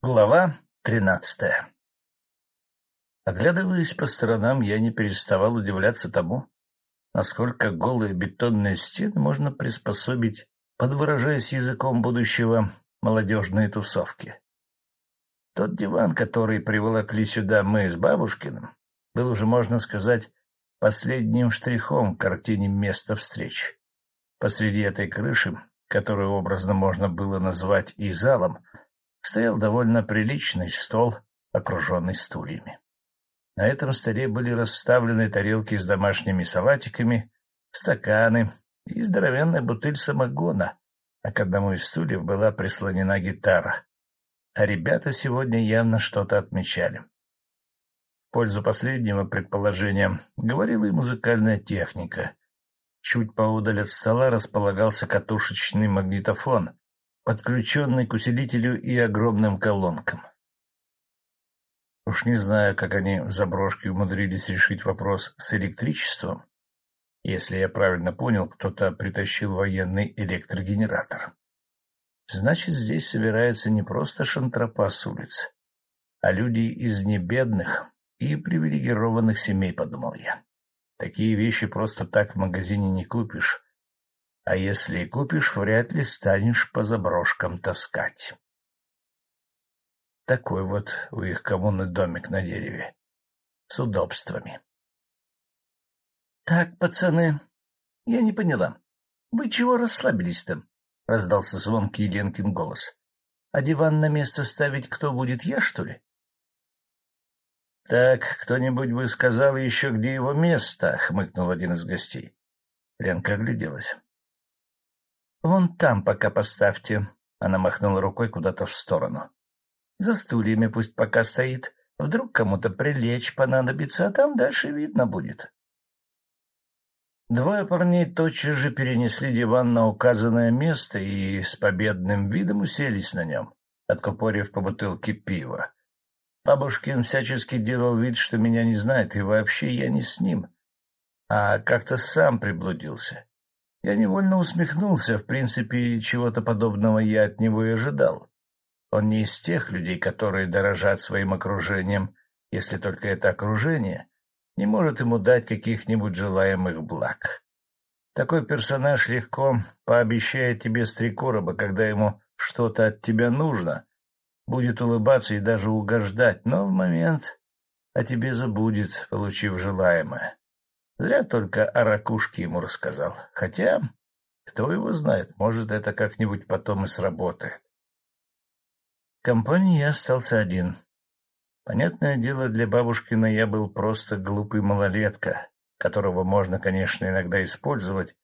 Глава тринадцатая Оглядываясь по сторонам, я не переставал удивляться тому, насколько голые бетонные стены можно приспособить, под выражаясь языком будущего, молодежные тусовки. Тот диван, который приволокли сюда мы с бабушкиным, был уже, можно сказать, последним штрихом к картине места встреч. Посреди этой крыши, которую образно можно было назвать и залом, стоял довольно приличный стол, окруженный стульями. На этом столе были расставлены тарелки с домашними салатиками, стаканы и здоровенная бутыль самогона, а к одному из стульев была прислонена гитара. А ребята сегодня явно что-то отмечали. В пользу последнего предположения говорила и музыкальная техника. Чуть поодаль от стола располагался катушечный магнитофон, подключенный к усилителю и огромным колонкам. Уж не знаю, как они в заброшке умудрились решить вопрос с электричеством. Если я правильно понял, кто-то притащил военный электрогенератор. Значит, здесь собираются не просто шантропа с улиц, а люди из небедных и привилегированных семей, подумал я. Такие вещи просто так в магазине не купишь, а если и купишь, вряд ли станешь по заброшкам таскать. Такой вот у их коммуны домик на дереве. С удобствами. — Так, пацаны, я не поняла. Вы чего расслабились-то? — раздался звонкий Ленкин голос. — А диван на место ставить кто будет, я, что ли? — Так, кто-нибудь бы сказал еще, где его место, — хмыкнул один из гостей. Ленка огляделась. — Вон там пока поставьте. Она махнула рукой куда-то в сторону. — За стульями пусть пока стоит. Вдруг кому-то прилечь понадобится, а там дальше видно будет. Двое парней тотчас же перенесли диван на указанное место и с победным видом уселись на нем, откупорив по бутылке пива. Бабушкин всячески делал вид, что меня не знает, и вообще я не с ним, а как-то сам приблудился. Я невольно усмехнулся. В принципе, чего-то подобного я от него и ожидал. Он не из тех людей, которые дорожат своим окружением, если только это окружение не может ему дать каких-нибудь желаемых благ. Такой персонаж легко пообещает тебе с три короба, когда ему что-то от тебя нужно, будет улыбаться и даже угождать, но в момент о тебе забудет, получив желаемое. Зря только о ракушке ему рассказал. Хотя, кто его знает, может, это как-нибудь потом и сработает. В компании я остался один. Понятное дело, для бабушкина я был просто глупый малолетка, которого можно, конечно, иногда использовать,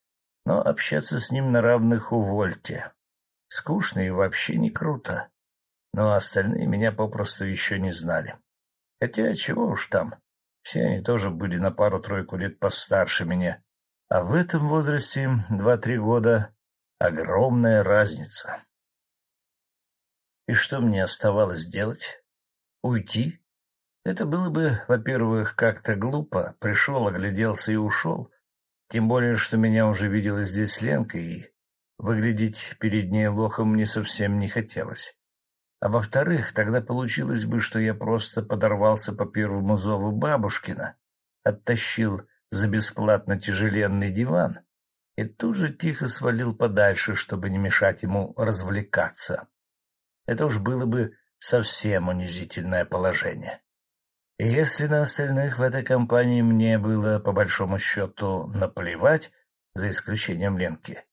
но общаться с ним на равных увольте. Скучно и вообще не круто. Но остальные меня попросту еще не знали. Хотя чего уж там, все они тоже были на пару-тройку лет постарше меня. А в этом возрасте два-три года — огромная разница. И что мне оставалось делать? Уйти? Это было бы, во-первых, как-то глупо. Пришел, огляделся и ушел. Тем более, что меня уже видела здесь Ленка, и выглядеть перед ней лохом мне совсем не хотелось. А во-вторых, тогда получилось бы, что я просто подорвался по первому зову бабушкина, оттащил за бесплатно тяжеленный диван и тут же тихо свалил подальше, чтобы не мешать ему развлекаться. Это уж было бы совсем унизительное положение. И если на остальных в этой компании мне было, по большому счету, наплевать, за исключением Ленки,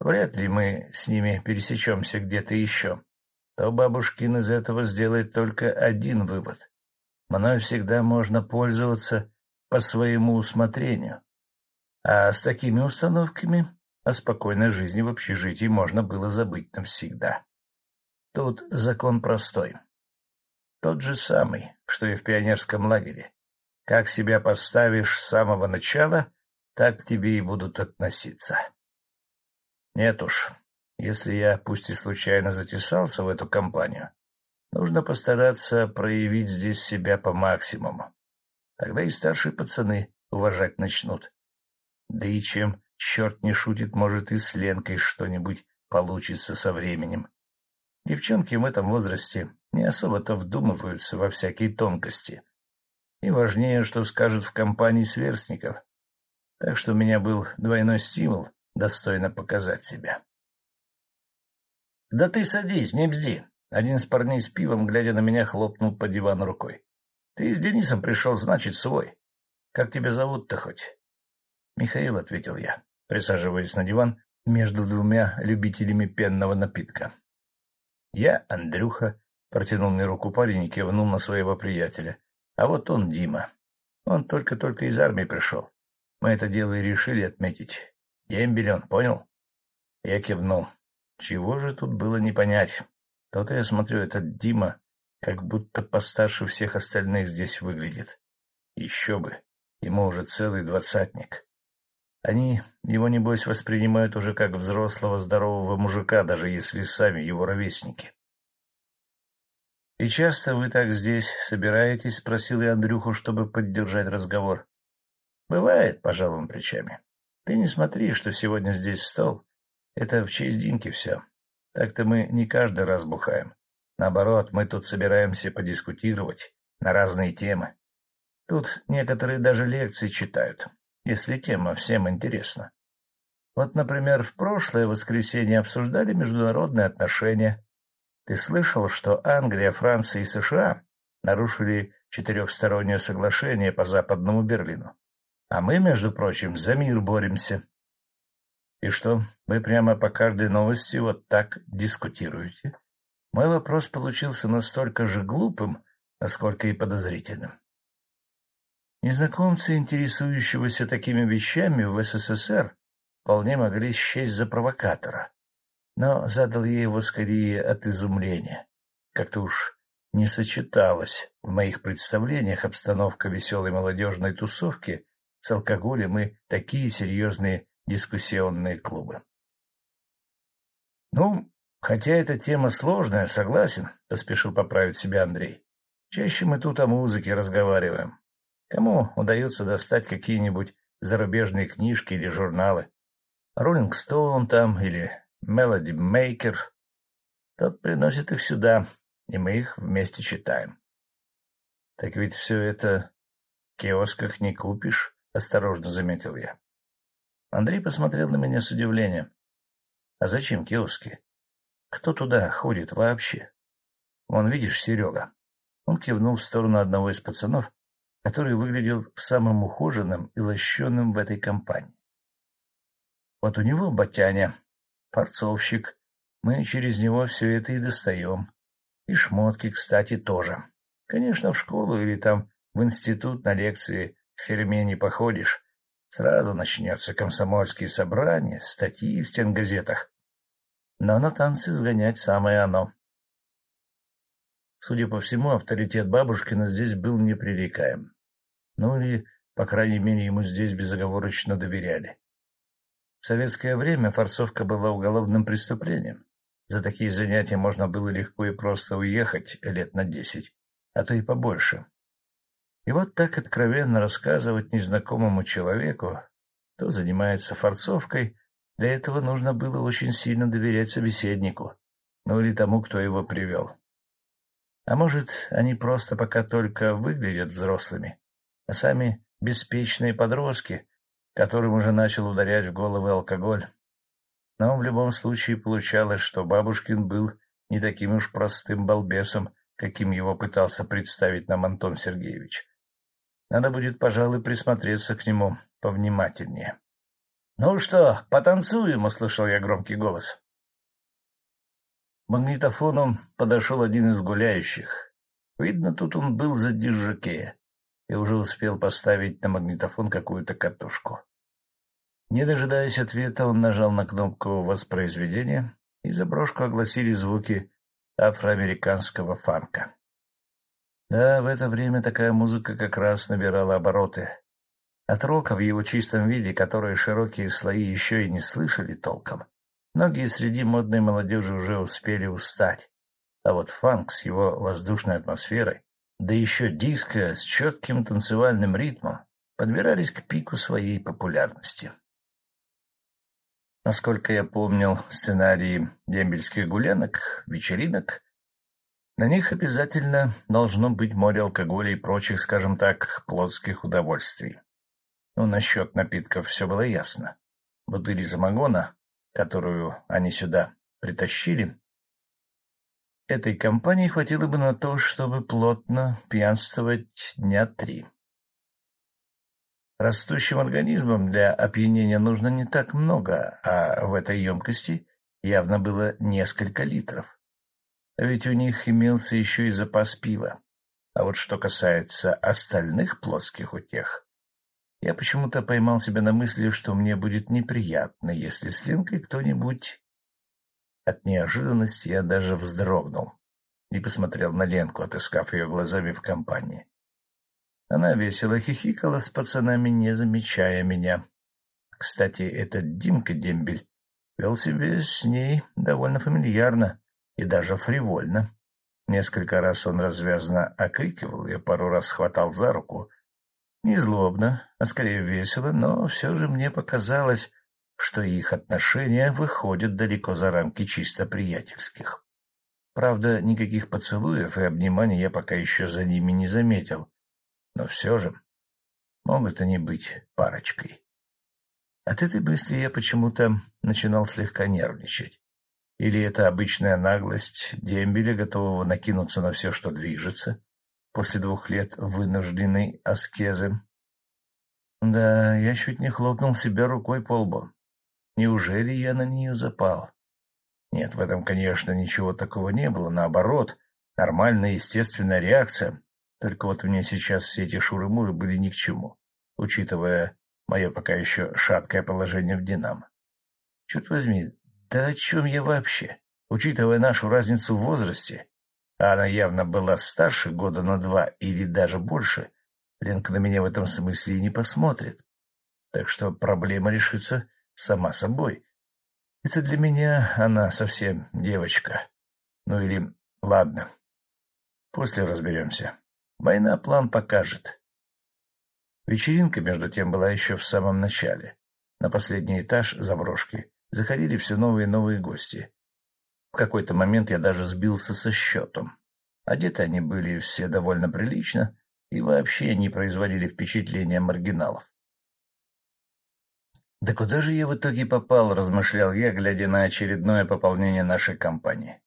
вряд ли мы с ними пересечемся где-то еще то бабушкин из этого сделает только один вывод. Мной всегда можно пользоваться по своему усмотрению. А с такими установками о спокойной жизни в общежитии можно было забыть навсегда. Тут закон простой. Тот же самый, что и в пионерском лагере. Как себя поставишь с самого начала, так к тебе и будут относиться. Нет уж, если я, пусть и случайно, затесался в эту компанию, нужно постараться проявить здесь себя по максимуму. Тогда и старшие пацаны уважать начнут. Да и чем черт не шутит, может и с Ленкой что-нибудь получится со временем. Девчонки в этом возрасте не особо-то вдумываются во всякие тонкости. И важнее, что скажут в компании сверстников. Так что у меня был двойной стимул достойно показать себя. — Да ты садись, не бзди. Один из парней с пивом, глядя на меня, хлопнул по дивану рукой. — Ты с Денисом пришел, значит, свой. Как тебя зовут-то хоть? — Михаил, — ответил я, присаживаясь на диван между двумя любителями пенного напитка. — Я Андрюха, — протянул мне руку парень и кивнул на своего приятеля. — А вот он Дима. Он только-только из армии пришел. Мы это дело и решили отметить. Дембель он, понял? Я кивнул. Чего же тут было не понять? То-то я смотрю, этот Дима как будто постарше всех остальных здесь выглядит. Еще бы, ему уже целый двадцатник. Они его, небось, воспринимают уже как взрослого здорового мужика, даже если сами его ровесники. — И часто вы так здесь собираетесь? — спросил я Андрюху, чтобы поддержать разговор. — Бывает, — пожал он плечами. — Ты не смотри, что сегодня здесь стол. Это в честь Димки все. Так-то мы не каждый раз бухаем. Наоборот, мы тут собираемся подискутировать на разные темы. Тут некоторые даже лекции читают, если тема всем интересна. Вот, например, в прошлое воскресенье обсуждали международные отношения. Ты слышал, что Англия, Франция и США нарушили четырехстороннее соглашение по Западному Берлину? А мы, между прочим, за мир боремся. И что, вы прямо по каждой новости вот так дискутируете? Мой вопрос получился настолько же глупым, насколько и подозрительным. Незнакомцы, интересующегося такими вещами в СССР, вполне могли счесть за провокатора. Но задал я его скорее от изумления. Как-то уж не сочеталась в моих представлениях обстановка веселой молодежной тусовки с алкоголем и такие серьезные дискуссионные клубы. — Ну, хотя эта тема сложная, согласен, — поспешил поправить себя Андрей. — Чаще мы тут о музыке разговариваем. Кому удается достать какие-нибудь зарубежные книжки или журналы? Роллинг Стоун там или Мелоди Мейкер. Тот приносит их сюда, и мы их вместе читаем. — Так ведь все это в киосках не купишь, — осторожно заметил я. Андрей посмотрел на меня с удивлением. — А зачем киоски? Кто туда ходит вообще? Вон, видишь, Серега. Он кивнул в сторону одного из пацанов, который выглядел самым ухоженным и лощеным в этой компании. Вот у него батяня, форцовщик, мы через него все это и достаем. И шмотки, кстати, тоже. Конечно, в школу или там в институт на лекции в ферме не походишь. Сразу начнется комсомольские собрания, статьи в стенгазетах. Но на танцы сгонять самое оно. Судя по всему, авторитет бабушкина здесь был непререкаем. Ну или, по крайней мере, ему здесь безоговорочно доверяли. В советское время форцовка была уголовным преступлением. За такие занятия можно было легко и просто уехать лет на десять, а то и побольше. И вот так откровенно рассказывать незнакомому человеку, кто занимается форцовкой, для этого нужно было очень сильно доверять собеседнику, ну или тому, кто его привел. А может, они просто пока только выглядят взрослыми, а сами беспечные подростки, которым уже начал ударять в головы алкоголь. Но в любом случае получалось, что Бабушкин был не таким уж простым балбесом, каким его пытался представить нам Антон Сергеевич. Надо будет, пожалуй, присмотреться к нему повнимательнее. — Ну что, потанцуем? — услышал я громкий голос магнитофоном подошел один из гуляющих. Видно, тут он был за диджакея и уже успел поставить на магнитофон какую-то катушку. Не дожидаясь ответа, он нажал на кнопку воспроизведения, и за брошку огласили звуки афроамериканского фанка. Да, в это время такая музыка как раз набирала обороты. От рока в его чистом виде, которые широкие слои еще и не слышали толком, Многие среди модной молодежи уже успели устать, а вот фанк с его воздушной атмосферой, да еще диско с четким танцевальным ритмом, подбирались к пику своей популярности. Насколько я помнил сценарии дембельских гулянок, вечеринок, на них обязательно должно быть море алкоголя и прочих, скажем так, плотских удовольствий. Но насчет напитков все было ясно. Бутыли самогона, которую они сюда притащили, этой компании хватило бы на то, чтобы плотно пьянствовать дня три. Растущим организмам для опьянения нужно не так много, а в этой емкости явно было несколько литров. А ведь у них имелся еще и запас пива. А вот что касается остальных плоских утех, я почему-то поймал себя на мысли, что мне будет неприятно, если с Ленкой кто-нибудь... От неожиданности я даже вздрогнул и посмотрел на Ленку, отыскав ее глазами в компании. Она весело хихикала с пацанами, не замечая меня. Кстати, этот Димка Дембель вел себя с ней довольно фамильярно и даже фривольно. Несколько раз он развязно окрикивал ее, пару раз хватал за руку. Не злобно, а скорее весело, но все же мне показалось, что их отношения выходят далеко за рамки чисто приятельских. Правда, никаких поцелуев и обниманий я пока еще за ними не заметил, но все же могут они быть парочкой. От этой мысли я почему-то начинал слегка нервничать. Или это обычная наглость дембеля, готового накинуться на все, что движется, после двух лет вынужденной аскезы? Да, я чуть не хлопнул себя рукой по лбу. Неужели я на нее запал? Нет, в этом, конечно, ничего такого не было. Наоборот, нормальная естественная реакция. Только вот мне сейчас все эти шуры-муры были ни к чему, учитывая мое пока еще шаткое положение в «Динамо». Черт возьми, да о чем я вообще? Учитывая нашу разницу в возрасте, а она явно была старше года на два или даже больше, Ленка на меня в этом смысле и не посмотрит. Так что проблема решится сама собой. Это для меня она совсем девочка. Ну или ладно, после разберемся. Война план покажет. Вечеринка, между тем, была еще в самом начале. На последний этаж заброшки заходили все новые и новые гости. В какой-то момент я даже сбился со счетом. Одеты они были все довольно прилично и вообще не производили впечатления маргиналов. «Да куда же я в итоге попал?» — размышлял я, глядя на очередное пополнение нашей компании.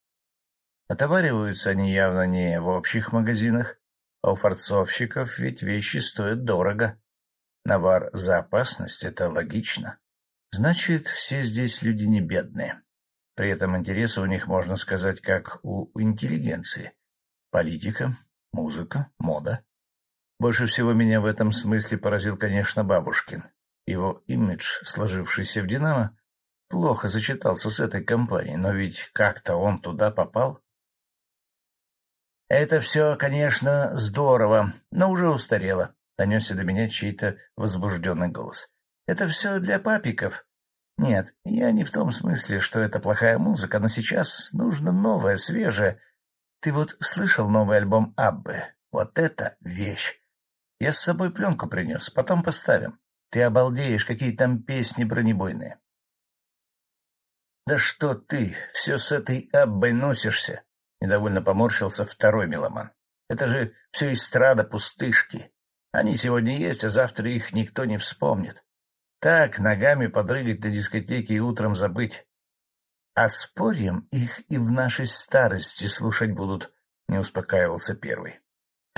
Отовариваются они явно не в общих магазинах, а у форцовщиков ведь вещи стоят дорого. Навар за опасность — это логично. Значит, все здесь люди не бедные. При этом интересы у них, можно сказать, как у интеллигенции. Политика, музыка, мода. Больше всего меня в этом смысле поразил, конечно, Бабушкин. Его имидж, сложившийся в «Динамо», плохо сочетался с этой компанией, но ведь как-то он туда попал. — Это все, конечно, здорово, но уже устарело, — донесся до меня чей-то возбужденный голос. — Это все для папиков. Нет, я не в том смысле, что это плохая музыка, но сейчас нужно новое, свежее. Ты вот слышал новый альбом Аббы? Вот это вещь! Я с собой пленку принес, потом поставим. Ты обалдеешь, какие там песни бронебойные. — Да что ты, все с этой Аббой носишься? — недовольно поморщился второй меломан. — Это же все эстрада пустышки. Они сегодня есть, а завтра их никто не вспомнит. Так, ногами подрыгать на дискотеке и утром забыть. А спорим, их и в нашей старости слушать будут, — не успокаивался первый.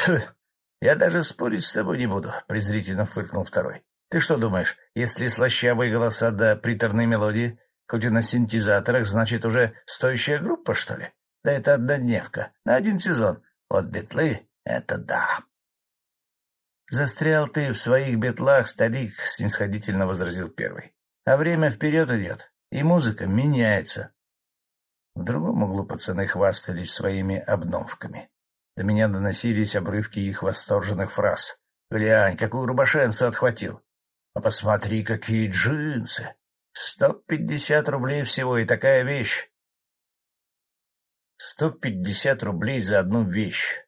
— Я даже спорить с тобой не буду, — презрительно фыркнул второй. — Ты что думаешь, если слащавые голоса да приторные мелодии, хоть и на синтезаторах, значит уже стоящая группа, что ли? Да это однодневка, на один сезон. Вот бетлы — это да. — Застрял ты в своих бетлах, старик, — снисходительно возразил первый. — А время вперед идет, и музыка меняется. В другом углу пацаны хвастались своими обновками. До меня доносились обрывки их восторженных фраз. «Глянь, какую рубашенцу отхватил! А посмотри, какие джинсы! Сто пятьдесят рублей всего и такая вещь! Сто пятьдесят рублей за одну вещь.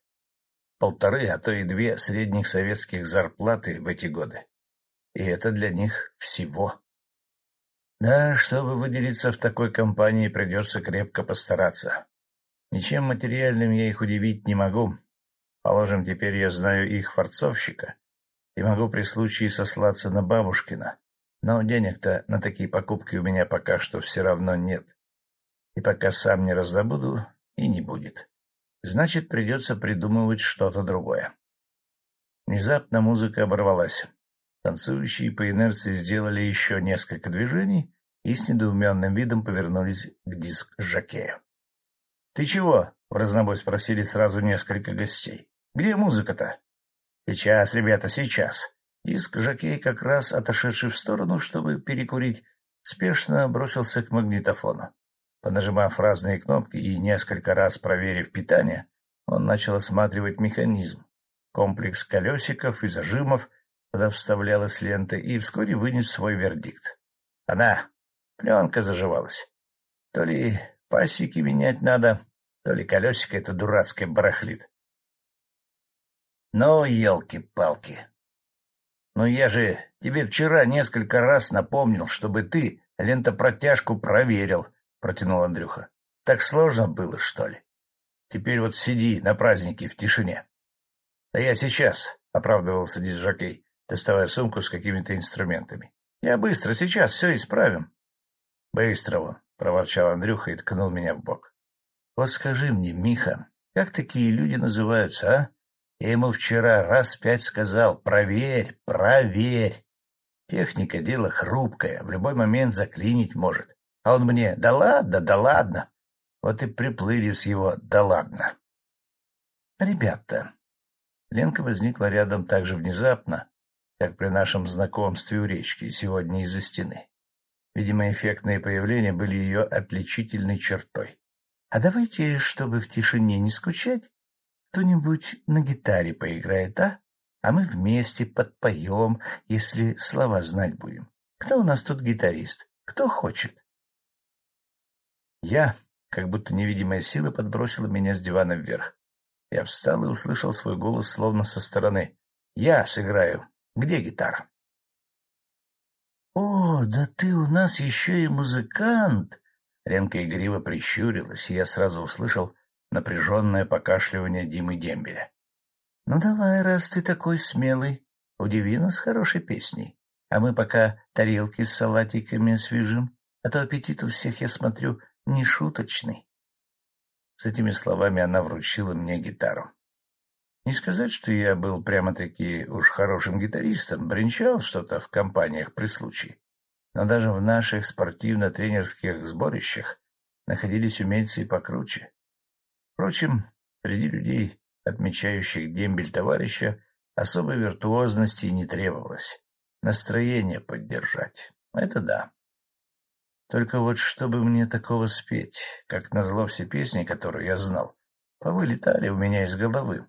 Полторы, а то и две средних советских зарплаты в эти годы. И это для них всего. Да, чтобы выделиться в такой компании, придется крепко постараться. Ничем материальным я их удивить не могу. Положим, теперь я знаю их форцовщика и могу при случае сослаться на бабушкина. Но денег-то на такие покупки у меня пока что все равно нет. И пока сам не раздобуду, и не будет. Значит, придется придумывать что-то другое. Внезапно музыка оборвалась. Танцующие по инерции сделали еще несколько движений и с недоуменным видом повернулись к диск Жакея. — Ты чего? — в разнобой спросили сразу несколько гостей. — Где музыка-то? — Сейчас, ребята, сейчас. Диск Жакей, как раз отошедший в сторону, чтобы перекурить, спешно бросился к магнитофону. Понажимав разные кнопки и несколько раз проверив питание, он начал осматривать механизм, комплекс колесиков и зажимов, куда вставлялась лента, и вскоре вынес свой вердикт. Она, пленка заживалась. То ли пасеки менять надо, то ли колесико это дурацкое барахлит. Ну, елки-палки, но я же тебе вчера несколько раз напомнил, чтобы ты лентопротяжку проверил, — протянул Андрюха. — Так сложно было, что ли? Теперь вот сиди на празднике в тишине. — Да я сейчас, — оправдывался дизжокей, доставая сумку с какими-то инструментами. — Я быстро, сейчас все исправим. — Быстро вон, — проворчал Андрюха и ткнул меня в бок. — Вот скажи мне, Миха, как такие люди называются, а? Я ему вчера раз пять сказал «проверь, проверь». Техника — дело хрупкое, в любой момент заклинить может. А он мне «да ладно, да ладно». Вот и приплыли с его «да ладно». «Ребята». Ленка возникла рядом так же внезапно, как при нашем знакомстве у речки сегодня из-за стены. Видимо, эффектные появления были ее отличительной чертой. — А давайте, чтобы в тишине не скучать, кто-нибудь на гитаре поиграет, а? А мы вместе подпоем, если слова знать будем. Кто у нас тут гитарист? Кто хочет? Я, как будто невидимая сила, подбросила меня с дивана вверх. Я встал и услышал свой голос словно со стороны. «Я сыграю. Где гитара?» «О, да ты у нас еще и музыкант!» Ленка игриво прищурилась, и я сразу услышал напряженное покашливание Димы Дембеля. — Ну давай, раз ты такой смелый, удиви нас хорошей песней, а мы пока тарелки с салатиками освежим, а то аппетит у всех, я смотрю, не шуточный. С этими словами она вручила мне гитару. Не сказать, что я был прямо-таки уж хорошим гитаристом, бренчал что-то в компаниях при случае. Но даже в наших спортивно-тренерских сборищах находились умельцы и покруче. Впрочем, среди людей, отмечающих дембель товарища, особой виртуозности не требовалось. Настроение поддержать — это да. Только вот чтобы мне такого спеть, как назло все песни, которые я знал, повылетали у меня из головы.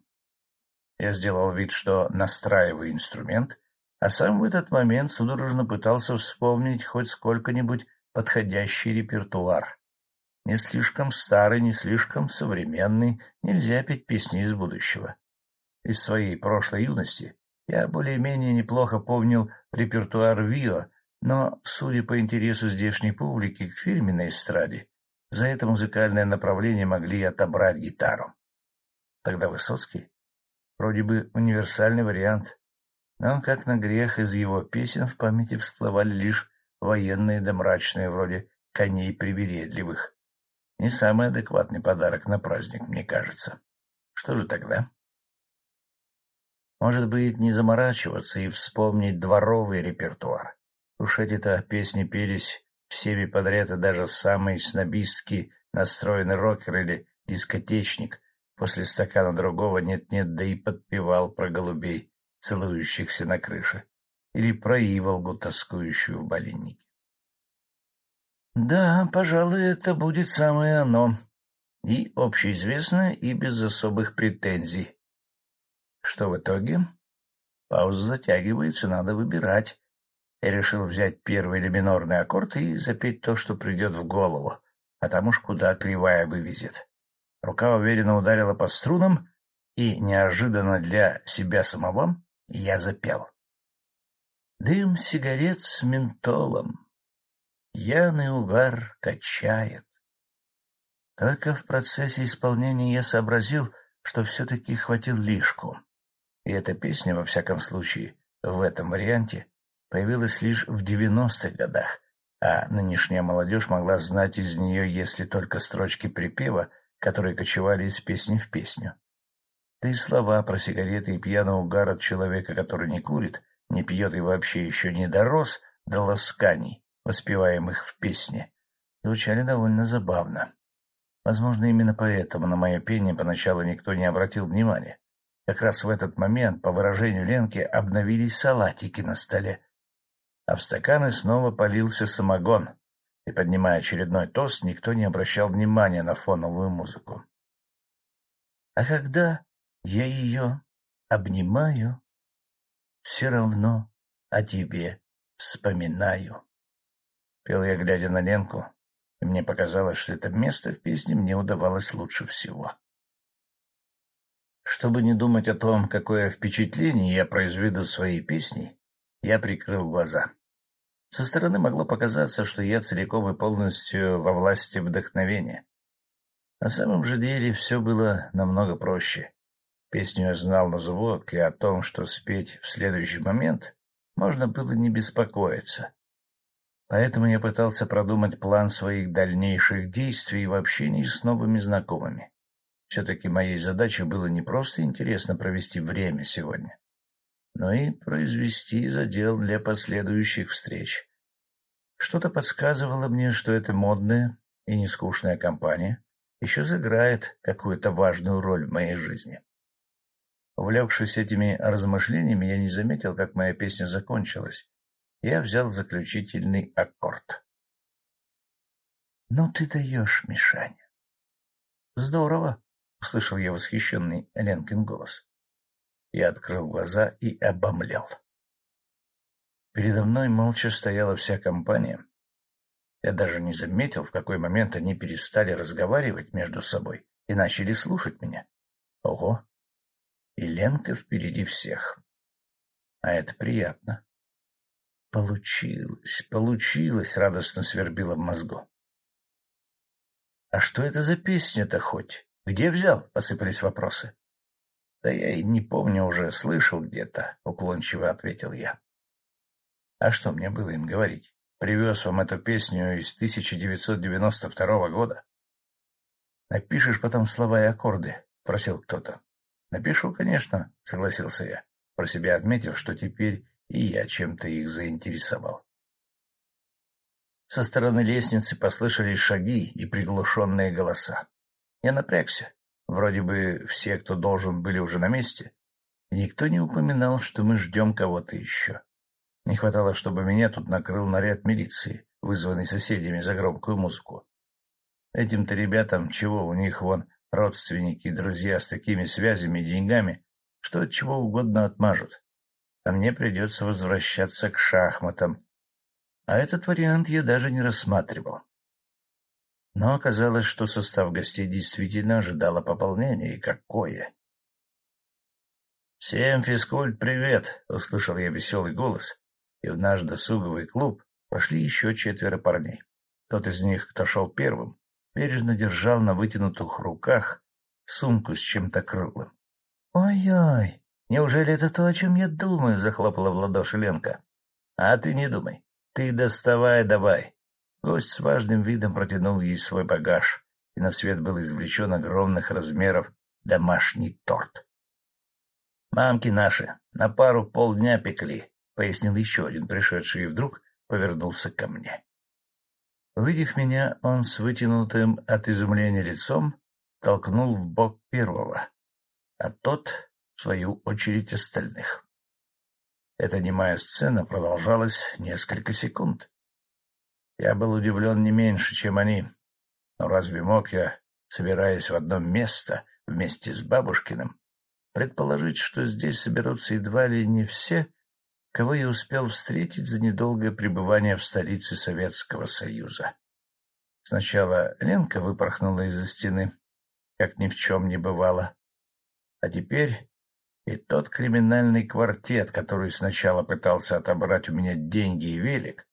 Я сделал вид, что настраиваю инструмент, а сам в этот момент судорожно пытался вспомнить хоть сколько-нибудь подходящий репертуар. Не слишком старый, не слишком современный, нельзя петь песни из будущего. Из своей прошлой юности я более-менее неплохо помнил репертуар Вио, но, судя по интересу здешней публики к фирменной эстраде, за это музыкальное направление могли отобрать гитару. Тогда Высоцкий? Вроде бы универсальный вариант. Но, как на грех, из его песен в памяти всплывали лишь военные да мрачные, вроде «коней привередливых». Не самый адекватный подарок на праздник, мне кажется. Что же тогда? Может быть, не заморачиваться и вспомнить дворовый репертуар. Уж эти-то песни пелись всеми подряд, и даже самый снобистский настроенный рокер или дискотечник после стакана другого нет-нет, да и подпевал про голубей, целующихся на крыше, или про Иволгу, тоскующую в болиннике. Да, пожалуй, это будет самое оно. И общеизвестно, и без особых претензий. Что в итоге? Пауза затягивается, надо выбирать. Я решил взять первый или минорный аккорд и запеть то, что придет в голову, а там уж куда кривая вывезет. Рука уверенно ударила по струнам, и, неожиданно для себя самого, я запел. Дым сигарет с ментолом, Пьяный угар качает. Только в процессе исполнения я сообразил, что все-таки хватил лишку. И эта песня, во всяком случае, в этом варианте, появилась лишь в девяностых годах, а нынешняя молодежь могла знать из нее, если только строчки припева, которые кочевали из песни в песню. Да и слова про сигареты и пьяный угар от человека, который не курит, не пьет и вообще еще не дорос до ласканий, воспеваемых в песне, звучали довольно забавно. Возможно, именно поэтому на мое пение поначалу никто не обратил внимания. Как раз в этот момент, по выражению Ленки, обновились салатики на столе, а в стаканы снова полился самогон, и, поднимая очередной тост, никто не обращал внимания на фоновую музыку. А когда я ее обнимаю, все равно о тебе вспоминаю. Пел я, глядя на Ленку, и мне показалось, что это место в песне мне удавалось лучше всего. Чтобы не думать о том, какое впечатление я произведу своей песней, я прикрыл глаза. Со стороны могло показаться, что я целиком и полностью во власти вдохновения. На самом же деле все было намного проще. Песню я знал на зубок, и о том, что спеть в следующий момент, можно было не беспокоиться. Поэтому я пытался продумать план своих дальнейших действий в общении с новыми знакомыми. Все-таки моей задачей было не просто интересно провести время сегодня, но и произвести задел для последующих встреч. Что-то подсказывало мне, что эта модная и нескучная компания еще сыграет какую-то важную роль в моей жизни. Увлекшись этими размышлениями, я не заметил, как моя песня закончилась. Я взял заключительный аккорд. — Ну ты даешь, Мишаня. — Здорово, — услышал я восхищенный Ленкин голос. Я открыл глаза и обомлел. Передо мной молча стояла вся компания. Я даже не заметил, в какой момент они перестали разговаривать между собой и начали слушать меня. Ого! И Ленка впереди всех. А это приятно. Получилось, получилось, радостно свербило в мозгу. — А что это за песня-то хоть? Где взял? — посыпались вопросы. — Да я и не помню уже, слышал где-то, — уклончиво ответил я. — А что мне было им говорить? Привез вам эту песню из 1992 года. — Напишешь потом слова и аккорды? — просил кто-то. — Напишу, конечно, — согласился я, про себя отметив, что теперь и я чем-то их заинтересовал. Со стороны лестницы послышались шаги и приглушенные голоса. Я напрягся. Вроде бы все, кто должен, были уже на месте. Никто не упоминал, что мы ждем кого-то еще. Не хватало, чтобы меня тут накрыл наряд милиции, вызванный соседями за громкую музыку. Этим-то ребятам чего, у них вон родственники и друзья с такими связями и деньгами, что от чего угодно отмажут. А мне придется возвращаться к шахматам. А этот вариант я даже не рассматривал. Но оказалось, что состав гостей действительно ожидало пополнения, и какое! «Всем физкульт привет!» — услышал я веселый голос, и в наш досуговый клуб пошли еще четверо парней. Тот из них, кто шел первым, бережно держал на вытянутых руках сумку с чем-то круглым. «Ой-ой, неужели это то, о чем я думаю?» — захлопала в ладоши Ленка. «А ты не думай. Ты доставай давай. Гость с важным видом протянул ей свой багаж, и на свет был извлечен огромных размеров домашний торт. — Мамки наши на пару полдня пекли, — пояснил еще один пришедший, и вдруг повернулся ко мне. Увидев меня, он с вытянутым от изумления лицом толкнул в бок первого, а тот, в свою очередь, остальных. Эта немая сцена продолжалась несколько секунд. Я был удивлен не меньше, чем они. Но разве мог я, собираясь в одно место вместе с бабушкиным, предположить, что здесь соберутся едва ли не все, кого я успел встретить за недолгое пребывание в столице Советского Союза? Сначала Ленка выпорхнула из-за стены, как ни в чем не бывало. А теперь и тот криминальный квартет, который сначала пытался отобрать у меня деньги и велик,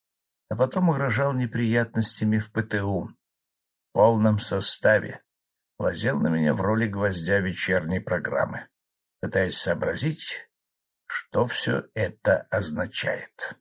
а потом угрожал неприятностями в ПТУ. В полном составе. Лазел на меня в роли гвоздя вечерней программы, пытаясь сообразить, что все это означает.